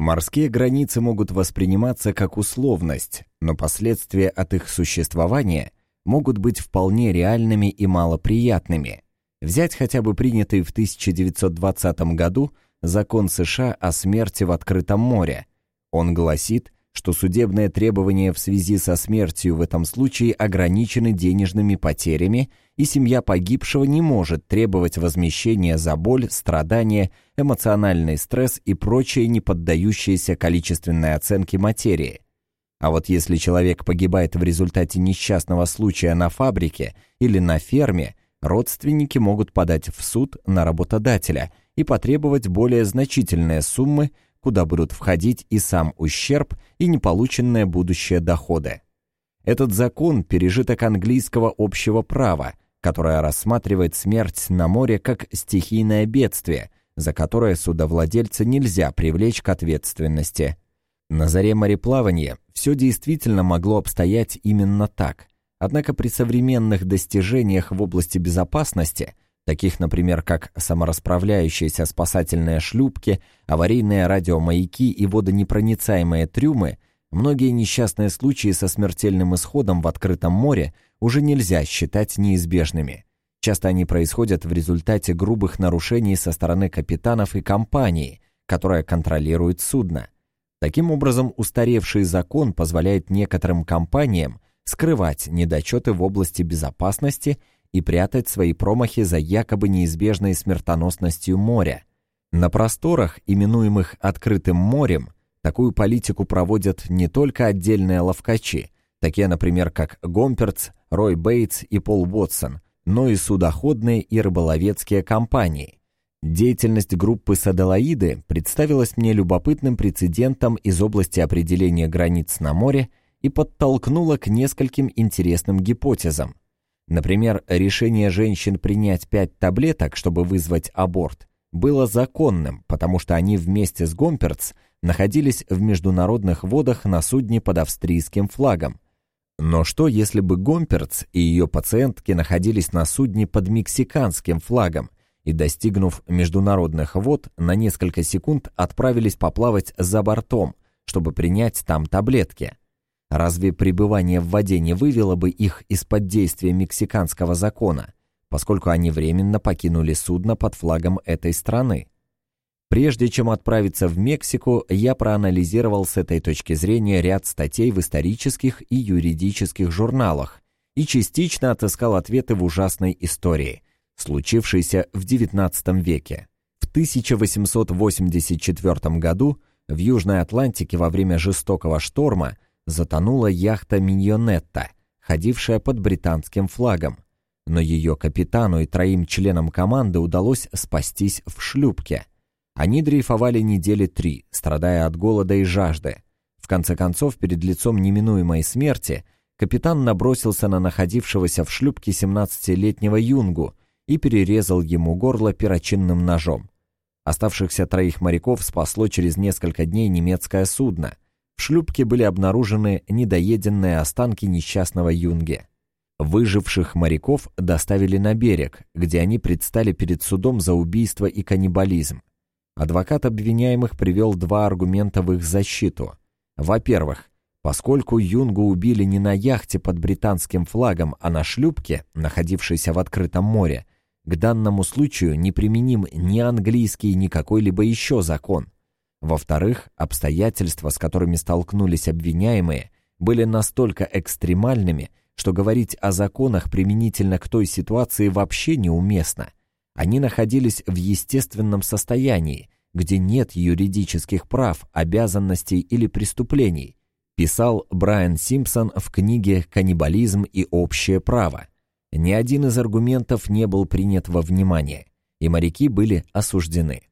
Морские границы могут восприниматься как условность, но последствия от их существования могут быть вполне реальными и малоприятными. Взять хотя бы принятый в 1920 году закон США о смерти в открытом море. Он гласит, что судебные требования в связи со смертью в этом случае ограничены денежными потерями, и семья погибшего не может требовать возмещения за боль, страдания, эмоциональный стресс и прочие не поддающиеся количественной оценке материи. А вот если человек погибает в результате несчастного случая на фабрике или на ферме, родственники могут подать в суд на работодателя и потребовать более значительные суммы, куда будут входить и сам ущерб, и неполученные будущие доходы. Этот закон – пережиток английского общего права, которое рассматривает смерть на море как стихийное бедствие, за которое судовладельца нельзя привлечь к ответственности. На заре мореплавания все действительно могло обстоять именно так. Однако при современных достижениях в области безопасности – таких, например, как саморасправляющиеся спасательные шлюпки, аварийные радиомаяки и водонепроницаемые трюмы, многие несчастные случаи со смертельным исходом в открытом море уже нельзя считать неизбежными. Часто они происходят в результате грубых нарушений со стороны капитанов и компании, которая контролирует судно. Таким образом, устаревший закон позволяет некоторым компаниям скрывать недочеты в области безопасности и прятать свои промахи за якобы неизбежной смертоносностью моря. На просторах, именуемых «открытым морем», такую политику проводят не только отдельные ловкачи, такие, например, как Гомперц, Рой Бейтс и Пол Уотсон, но и судоходные и рыболовецкие компании. Деятельность группы Садалаиды представилась мне любопытным прецедентом из области определения границ на море и подтолкнула к нескольким интересным гипотезам. Например, решение женщин принять пять таблеток, чтобы вызвать аборт, было законным, потому что они вместе с Гомперц находились в международных водах на судне под австрийским флагом. Но что, если бы Гомперц и ее пациентки находились на судне под мексиканским флагом и, достигнув международных вод, на несколько секунд отправились поплавать за бортом, чтобы принять там таблетки? Разве пребывание в воде не вывело бы их из-под действия мексиканского закона, поскольку они временно покинули судно под флагом этой страны? Прежде чем отправиться в Мексику, я проанализировал с этой точки зрения ряд статей в исторических и юридических журналах и частично отыскал ответы в ужасной истории, случившейся в XIX веке. В 1884 году в Южной Атлантике во время жестокого шторма – затонула яхта «Миньонетта», ходившая под британским флагом. Но ее капитану и троим членам команды удалось спастись в шлюпке. Они дрейфовали недели три, страдая от голода и жажды. В конце концов, перед лицом неминуемой смерти, капитан набросился на находившегося в шлюпке 17-летнего юнгу и перерезал ему горло перочинным ножом. Оставшихся троих моряков спасло через несколько дней немецкое судно — в шлюпке были обнаружены недоеденные останки несчастного юнги. Выживших моряков доставили на берег, где они предстали перед судом за убийство и каннибализм. Адвокат обвиняемых привел два аргумента в их защиту. Во-первых, поскольку Юнгу убили не на яхте под британским флагом, а на шлюпке, находившейся в открытом море, к данному случаю неприменим ни английский, ни какой-либо еще закон – во-вторых, обстоятельства, с которыми столкнулись обвиняемые, были настолько экстремальными, что говорить о законах применительно к той ситуации вообще неуместно. Они находились в естественном состоянии, где нет юридических прав, обязанностей или преступлений, писал Брайан Симпсон в книге «Каннибализм и общее право». Ни один из аргументов не был принят во внимание, и моряки были осуждены.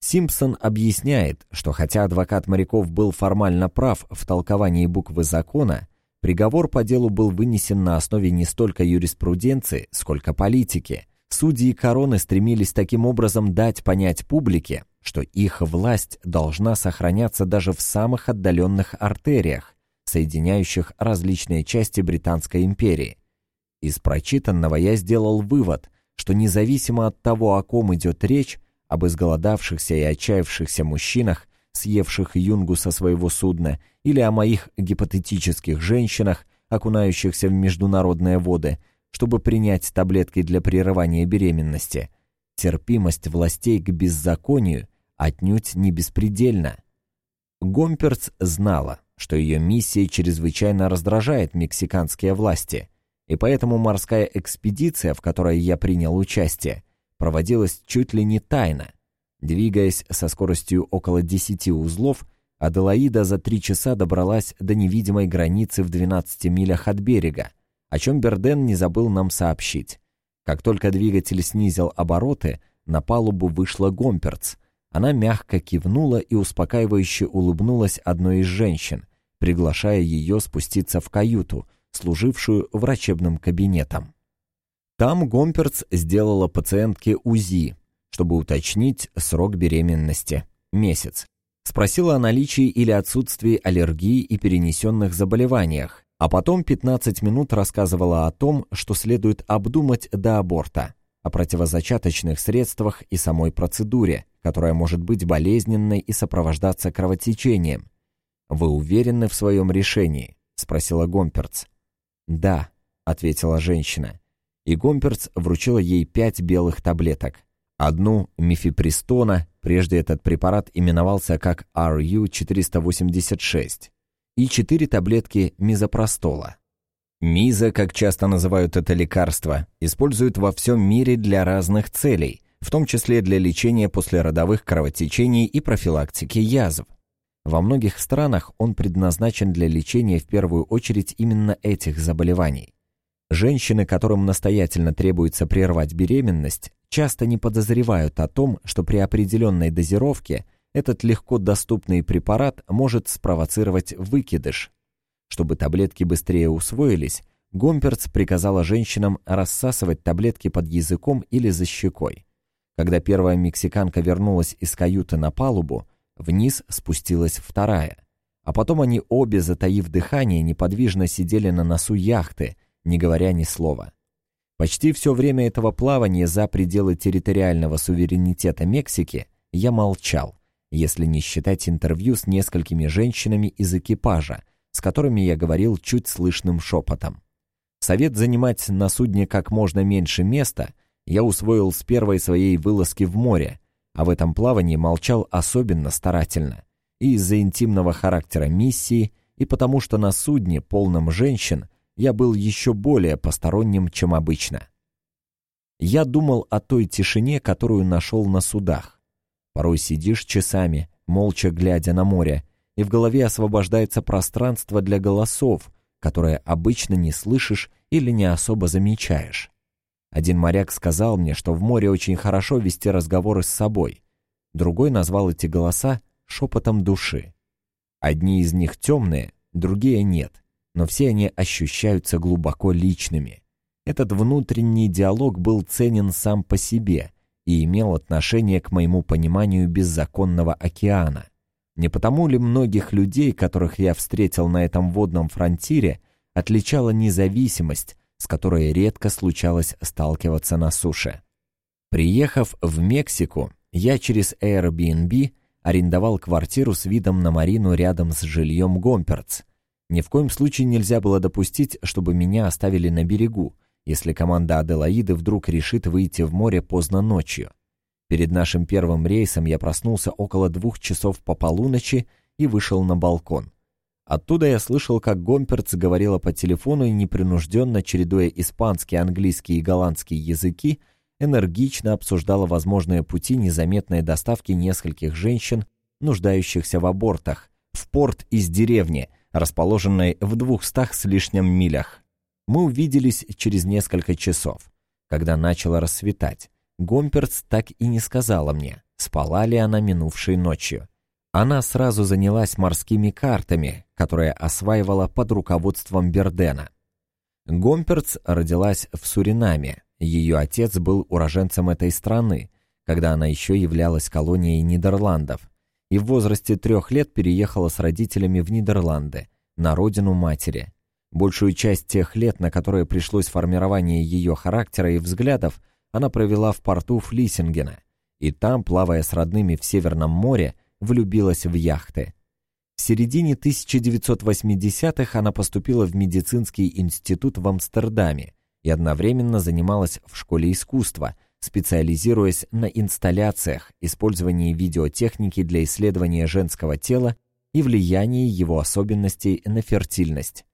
Симпсон объясняет, что хотя адвокат моряков был формально прав в толковании буквы закона, приговор по делу был вынесен на основе не столько юриспруденции, сколько политики. Судьи короны стремились таким образом дать понять публике, что их власть должна сохраняться даже в самых отдаленных артериях, соединяющих различные части Британской империи. Из прочитанного я сделал вывод, что независимо от того, о ком идет речь, об изголодавшихся и отчаявшихся мужчинах, съевших юнгу со своего судна, или о моих гипотетических женщинах, окунающихся в международные воды, чтобы принять таблетки для прерывания беременности. Терпимость властей к беззаконию отнюдь не беспредельна. Гомперц знала, что ее миссия чрезвычайно раздражает мексиканские власти, и поэтому морская экспедиция, в которой я принял участие, проводилась чуть ли не тайно. Двигаясь со скоростью около 10 узлов, Аделаида за три часа добралась до невидимой границы в 12 милях от берега, о чем Берден не забыл нам сообщить. Как только двигатель снизил обороты, на палубу вышла Гомперц. Она мягко кивнула и успокаивающе улыбнулась одной из женщин, приглашая ее спуститься в каюту, служившую врачебным кабинетом. Там Гомперц сделала пациентке УЗИ, чтобы уточнить срок беременности – месяц. Спросила о наличии или отсутствии аллергии и перенесенных заболеваниях, а потом 15 минут рассказывала о том, что следует обдумать до аборта, о противозачаточных средствах и самой процедуре, которая может быть болезненной и сопровождаться кровотечением. «Вы уверены в своем решении?» – спросила Гомперц. «Да», – ответила женщина. И Гомперц вручила ей пять белых таблеток. Одну мифепристона, прежде этот препарат именовался как RU-486, и четыре таблетки мизопростола. Миза, как часто называют это лекарство, используют во всем мире для разных целей, в том числе для лечения послеродовых кровотечений и профилактики язв. Во многих странах он предназначен для лечения в первую очередь именно этих заболеваний. Женщины, которым настоятельно требуется прервать беременность, часто не подозревают о том, что при определенной дозировке этот легко доступный препарат может спровоцировать выкидыш. Чтобы таблетки быстрее усвоились, Гомперц приказала женщинам рассасывать таблетки под языком или за щекой. Когда первая мексиканка вернулась из каюты на палубу, вниз спустилась вторая. А потом они обе, затаив дыхание, неподвижно сидели на носу яхты, не говоря ни слова. Почти все время этого плавания за пределы территориального суверенитета Мексики я молчал, если не считать интервью с несколькими женщинами из экипажа, с которыми я говорил чуть слышным шепотом. Совет занимать на судне как можно меньше места я усвоил с первой своей вылазки в море, а в этом плавании молчал особенно старательно. И из-за интимного характера миссии, и потому что на судне, полном женщин, я был еще более посторонним, чем обычно. Я думал о той тишине, которую нашел на судах. Порой сидишь часами, молча глядя на море, и в голове освобождается пространство для голосов, которые обычно не слышишь или не особо замечаешь. Один моряк сказал мне, что в море очень хорошо вести разговоры с собой. Другой назвал эти голоса шепотом души. Одни из них темные, другие нет но все они ощущаются глубоко личными. Этот внутренний диалог был ценен сам по себе и имел отношение к моему пониманию беззаконного океана. Не потому ли многих людей, которых я встретил на этом водном фронтире, отличала независимость, с которой редко случалось сталкиваться на суше? Приехав в Мексику, я через Airbnb арендовал квартиру с видом на марину рядом с жильем Гомперц, ни в коем случае нельзя было допустить, чтобы меня оставили на берегу, если команда Аделаиды вдруг решит выйти в море поздно ночью. Перед нашим первым рейсом я проснулся около двух часов по полуночи и вышел на балкон. Оттуда я слышал, как Гомперц говорила по телефону и непринужденно, чередуя испанский, английский и голландский языки, энергично обсуждала возможные пути незаметной доставки нескольких женщин, нуждающихся в абортах, в порт из деревни, расположенной в двухстах с лишним милях. Мы увиделись через несколько часов. Когда начало рассветать, Гомперц так и не сказала мне, спала ли она минувшей ночью. Она сразу занялась морскими картами, которые осваивала под руководством Бердена. Гомперц родилась в Суринаме. Ее отец был уроженцем этой страны, когда она еще являлась колонией Нидерландов и в возрасте трех лет переехала с родителями в Нидерланды, на родину матери. Большую часть тех лет, на которые пришлось формирование ее характера и взглядов, она провела в порту Флисингена, и там, плавая с родными в Северном море, влюбилась в яхты. В середине 1980-х она поступила в медицинский институт в Амстердаме и одновременно занималась в школе искусства, специализируясь на инсталляциях, использовании видеотехники для исследования женского тела и влиянии его особенностей на фертильность.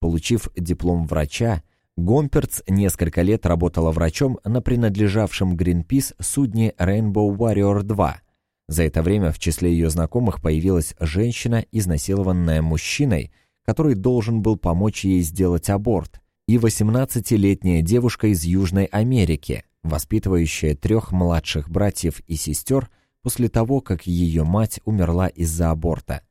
Получив диплом врача, Гомперц несколько лет работала врачом на принадлежавшем Greenpeace судне Rainbow Warrior 2. За это время в числе ее знакомых появилась женщина, изнасилованная мужчиной, который должен был помочь ей сделать аборт, и 18-летняя девушка из Южной Америки, воспитывающая трех младших братьев и сестер после того, как ее мать умерла из-за аборта.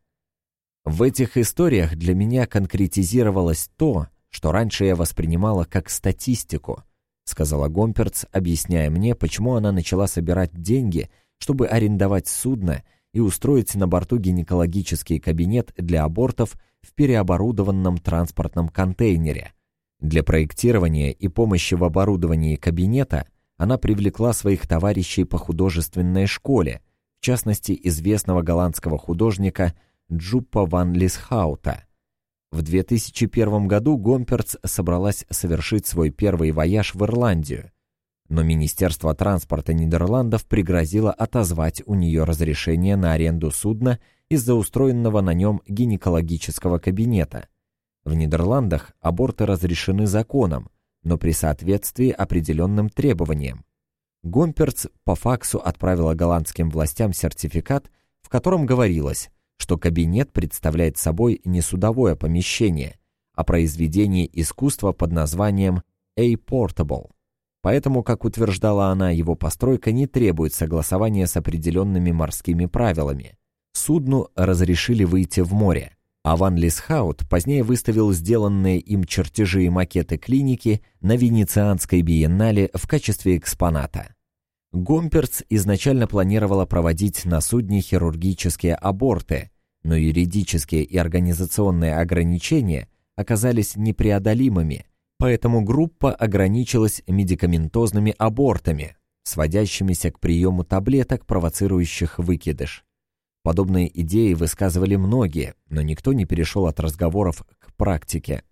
В этих историях для меня конкретизировалось то, что раньше я воспринимала как статистику, сказала Гомперц, объясняя мне, почему она начала собирать деньги, чтобы арендовать судно и устроить на борту гинекологический кабинет для абортов в переоборудованном транспортном контейнере. Для проектирования и помощи в оборудовании кабинета она привлекла своих товарищей по художественной школе, в частности известного голландского художника Джуппа ван Лисхаута – в 2001 году Гомперц собралась совершить свой первый вояж в Ирландию, но Министерство транспорта Нидерландов пригрозило отозвать у нее разрешение на аренду судна из-за устроенного на нем гинекологического кабинета. В Нидерландах аборты разрешены законом, но при соответствии определенным требованиям. Гомперц по факсу отправила голландским властям сертификат, в котором говорилось, что кабинет представляет собой не судовое помещение, а произведение искусства под названием A-Portable. Поэтому, как утверждала она, его постройка не требует согласования с определенными морскими правилами. Судну разрешили выйти в море, а Ван Лисхаут позднее выставил сделанные им чертежи и макеты клиники на Венецианской биеннале в качестве экспоната. Гомперц изначально планировала проводить на судне хирургические аборты, но юридические и организационные ограничения оказались непреодолимыми, поэтому группа ограничилась медикаментозными абортами, сводящимися к приему таблеток, провоцирующих выкидыш. Подобные идеи высказывали многие, но никто не перешел от разговоров к практике.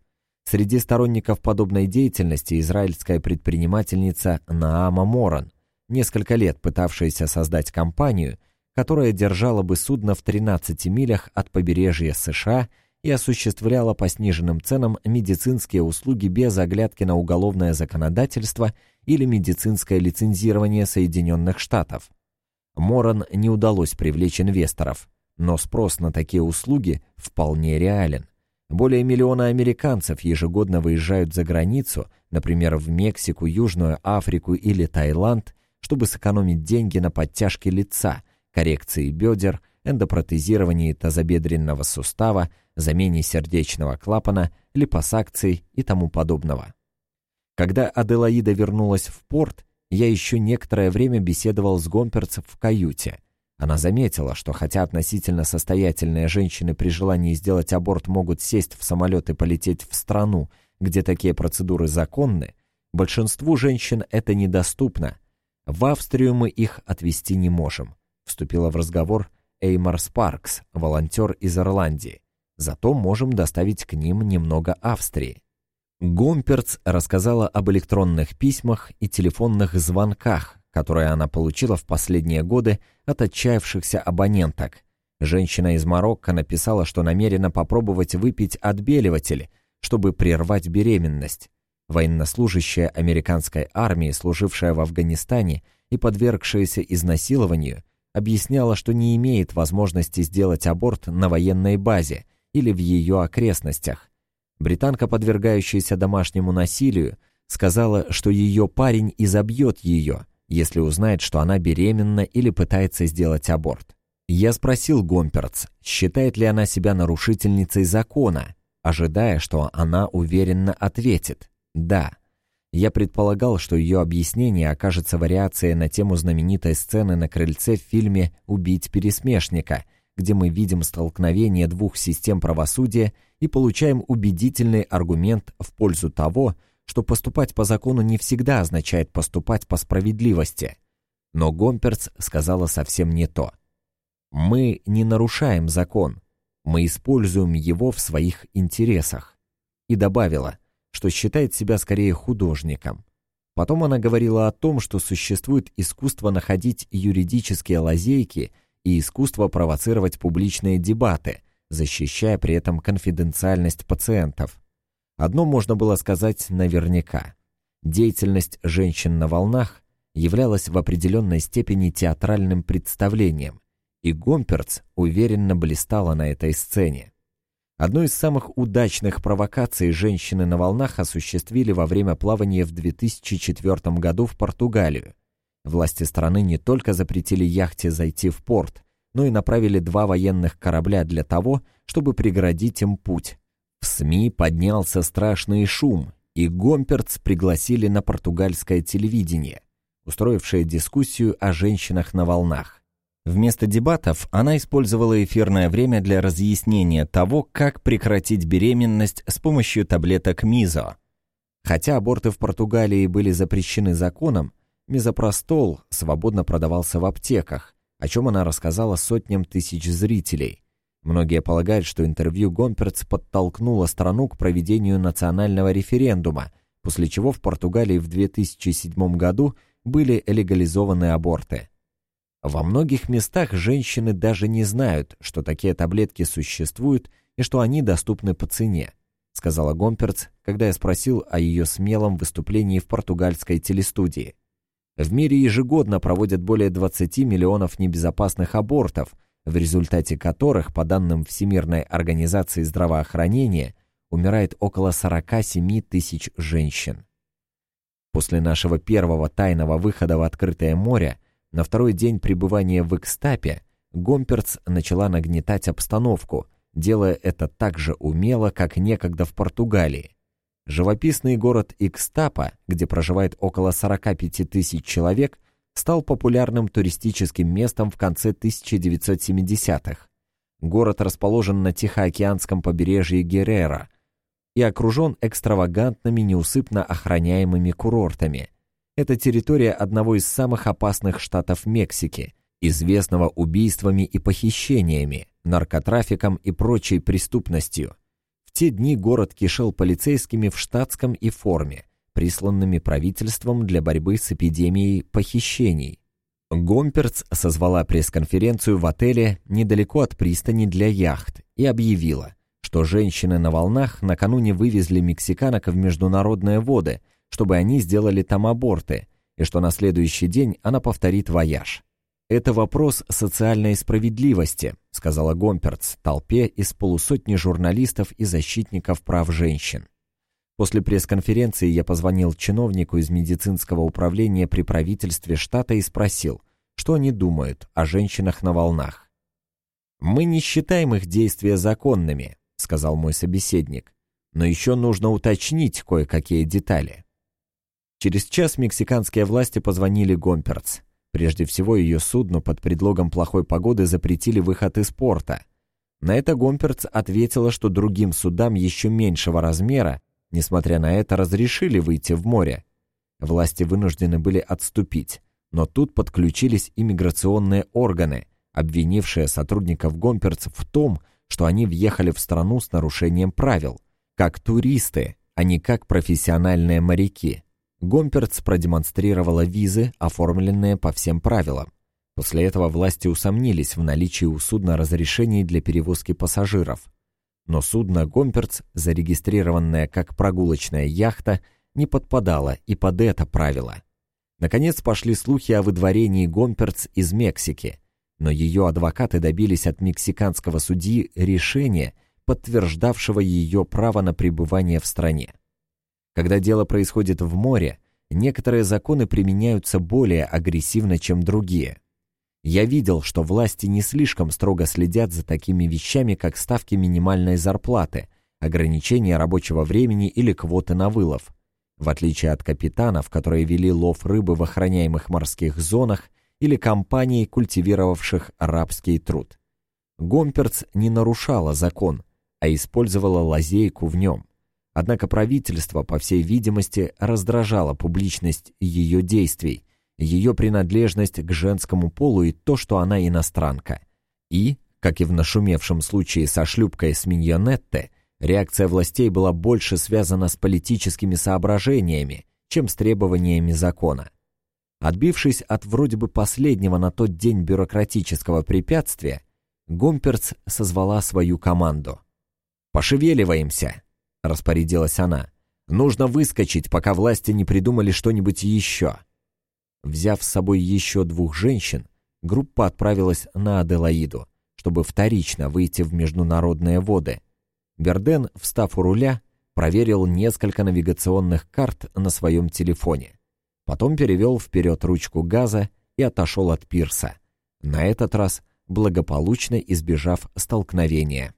Среди сторонников подобной деятельности израильская предпринимательница Наама Моран, несколько лет пытавшаяся создать компанию, которая держала бы судно в 13 милях от побережья США и осуществляла по сниженным ценам медицинские услуги без оглядки на уголовное законодательство или медицинское лицензирование Соединенных Штатов. Моран не удалось привлечь инвесторов, но спрос на такие услуги вполне реален. Более миллиона американцев ежегодно выезжают за границу, например, в Мексику, Южную Африку или Таиланд, чтобы сэкономить деньги на подтяжке лица, коррекции бедер, эндопротезировании тазобедренного сустава, замене сердечного клапана, липосакции и тому подобного. Когда Аделаида вернулась в порт, я еще некоторое время беседовал с Гомперцем в каюте. Она заметила, что хотя относительно состоятельные женщины при желании сделать аборт могут сесть в самолет и полететь в страну, где такие процедуры законны, большинству женщин это недоступно, в Австрию мы их отвезти не можем. Вступила в разговор Эймар Спаркс, волонтер из Ирландии. Зато можем доставить к ним немного Австрии. Гомперц рассказала об электронных письмах и телефонных звонках, которые она получила в последние годы от отчаявшихся абоненток. Женщина из Марокко написала, что намерена попробовать выпить отбеливатель, чтобы прервать беременность. Военнослужащая американской армии, служившая в Афганистане и подвергшаяся изнасилованию, объясняла, что не имеет возможности сделать аборт на военной базе или в ее окрестностях. Британка, подвергающаяся домашнему насилию, сказала, что ее парень изобьет ее, если узнает, что она беременна или пытается сделать аборт. Я спросил Гомперц, считает ли она себя нарушительницей закона, ожидая, что она уверенно ответит да. Я предполагал, что ее объяснение окажется вариацией на тему знаменитой сцены на крыльце в фильме «Убить пересмешника», где мы видим столкновение двух систем правосудия и получаем убедительный аргумент в пользу того, что поступать по закону не всегда означает поступать по справедливости. Но Гомперц сказала совсем не то. Мы не нарушаем закон, мы используем его в своих интересах. И добавила, что считает себя скорее художником. Потом она говорила о том, что существует искусство находить юридические лазейки и искусство провоцировать публичные дебаты, защищая при этом конфиденциальность пациентов. Одно можно было сказать наверняка. Деятельность женщин на волнах являлась в определенной степени театральным представлением, и Гомперц уверенно блистала на этой сцене. Одну из самых удачных провокаций женщины на волнах осуществили во время плавания в 2004 году в Португалию. Власти страны не только запретили яхте зайти в порт, но и направили два военных корабля для того, чтобы преградить им путь. В СМИ поднялся страшный шум, и Гомперц пригласили на португальское телевидение, устроившее дискуссию о женщинах на волнах. Вместо дебатов она использовала эфирное время для разъяснения того, как прекратить беременность с помощью таблеток МИЗО. Хотя аборты в Португалии были запрещены законом, мизопростол свободно продавался в аптеках, о чем она рассказала сотням тысяч зрителей. Многие полагают, что интервью Гомперц подтолкнуло страну к проведению национального референдума, после чего в Португалии в 2007 году были легализованы аборты. Во многих местах женщины даже не знают, что такие таблетки существуют и что они доступны по цене, сказала Гомперц, когда я спросил о ее смелом выступлении в португальской телестудии. В мире ежегодно проводят более 20 миллионов небезопасных абортов, в результате которых, по данным Всемирной организации здравоохранения, умирает около 47 тысяч женщин. После нашего первого тайного выхода в открытое море на второй день пребывания в Икстапе Гомперц начала нагнетать обстановку, делая это так же умело, как некогда в Португалии. Живописный город Икстапа, где проживает около 45 тысяч человек, стал популярным туристическим местом в конце 1970-х. Город расположен на Тихоокеанском побережье Геррера и окружен экстравагантными неусыпно охраняемыми курортами – это территория одного из самых опасных штатов Мексики, известного убийствами и похищениями, наркотрафиком и прочей преступностью. В те дни город кишел полицейскими в штатском и форме, присланными правительством для борьбы с эпидемией похищений. Гомперц созвала пресс-конференцию в отеле недалеко от пристани для яхт и объявила, что женщины на волнах накануне вывезли мексиканок в международные воды – чтобы они сделали там аборты, и что на следующий день она повторит вояж. «Это вопрос социальной справедливости», — сказала Гомперц толпе из полусотни журналистов и защитников прав женщин. После пресс-конференции я позвонил чиновнику из медицинского управления при правительстве штата и спросил, что они думают о женщинах на волнах. «Мы не считаем их действия законными», — сказал мой собеседник, «но еще нужно уточнить кое-какие детали». Через час мексиканские власти позвонили Гомперц. Прежде всего, ее судну под предлогом плохой погоды запретили выход из порта. На это Гомперц ответила, что другим судам еще меньшего размера, несмотря на это, разрешили выйти в море. Власти вынуждены были отступить, но тут подключились иммиграционные органы, обвинившие сотрудников Гомперц в том, что они въехали в страну с нарушением правил, как туристы, а не как профессиональные моряки. Гомперц продемонстрировала визы, оформленные по всем правилам. После этого власти усомнились в наличии у судна разрешений для перевозки пассажиров. Но судно «Гомперц», зарегистрированное как прогулочная яхта, не подпадало и под это правило. Наконец пошли слухи о выдворении «Гомперц» из Мексики, но ее адвокаты добились от мексиканского судьи решения, подтверждавшего ее право на пребывание в стране. Когда дело происходит в море, некоторые законы применяются более агрессивно, чем другие. Я видел, что власти не слишком строго следят за такими вещами, как ставки минимальной зарплаты, ограничения рабочего времени или квоты на вылов. В отличие от капитанов, которые вели лов рыбы в охраняемых морских зонах или компаний, культивировавших арабский труд. Гомперц не нарушала закон, а использовала лазейку в нем. Однако правительство, по всей видимости, раздражало публичность ее действий, ее принадлежность к женскому полу и то, что она иностранка. И, как и в нашумевшем случае со шлюпкой с Миньонетте, реакция властей была больше связана с политическими соображениями, чем с требованиями закона. Отбившись от вроде бы последнего на тот день бюрократического препятствия, Гомперц созвала свою команду. «Пошевеливаемся!» — распорядилась она. «Нужно выскочить, пока власти не придумали что-нибудь еще». Взяв с собой еще двух женщин, группа отправилась на Аделаиду, чтобы вторично выйти в международные воды. Берден, встав у руля, проверил несколько навигационных карт на своем телефоне. Потом перевел вперед ручку газа и отошел от пирса. На этот раз благополучно избежав столкновения.